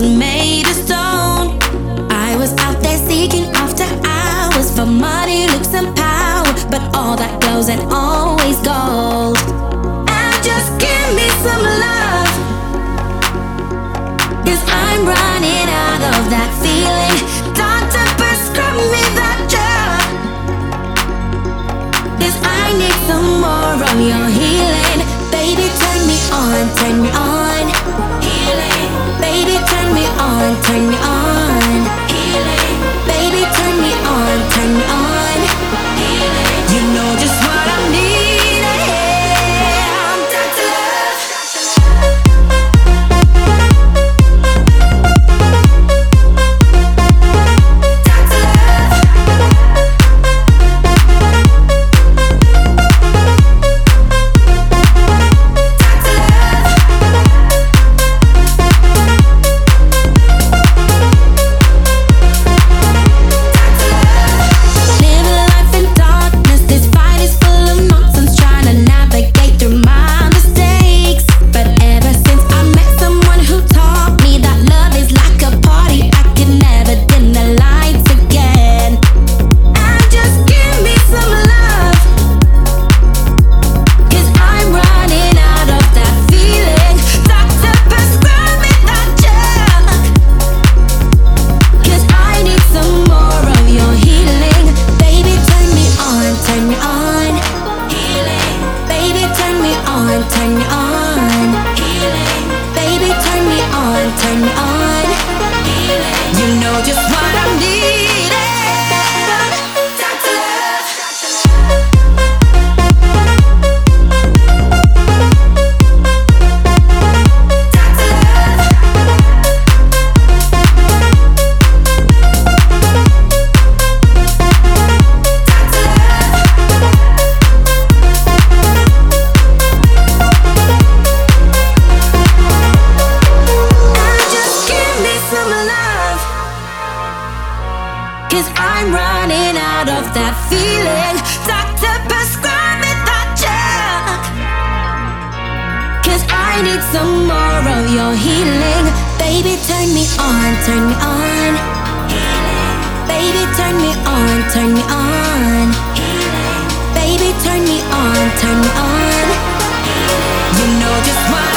was made of stone. I was out there seeking after hours for money, looks, and power, but all that goes and always gold. And just give me some love. Cause I'm running out of that feeling. Doctor, prescribe me that drug. Cause I need some more of your healing. Baby, turn me on, turn me on. Me on, turn me on. Healing. Baby, turn me on, turn me on. Cause I'm running out of that feeling. Doctor, prescribe me that jack. Cause I need some more of your healing. Baby, turn me on, turn me on. Baby, turn me on, turn me on. Baby, turn me on, turn me on. You know just why.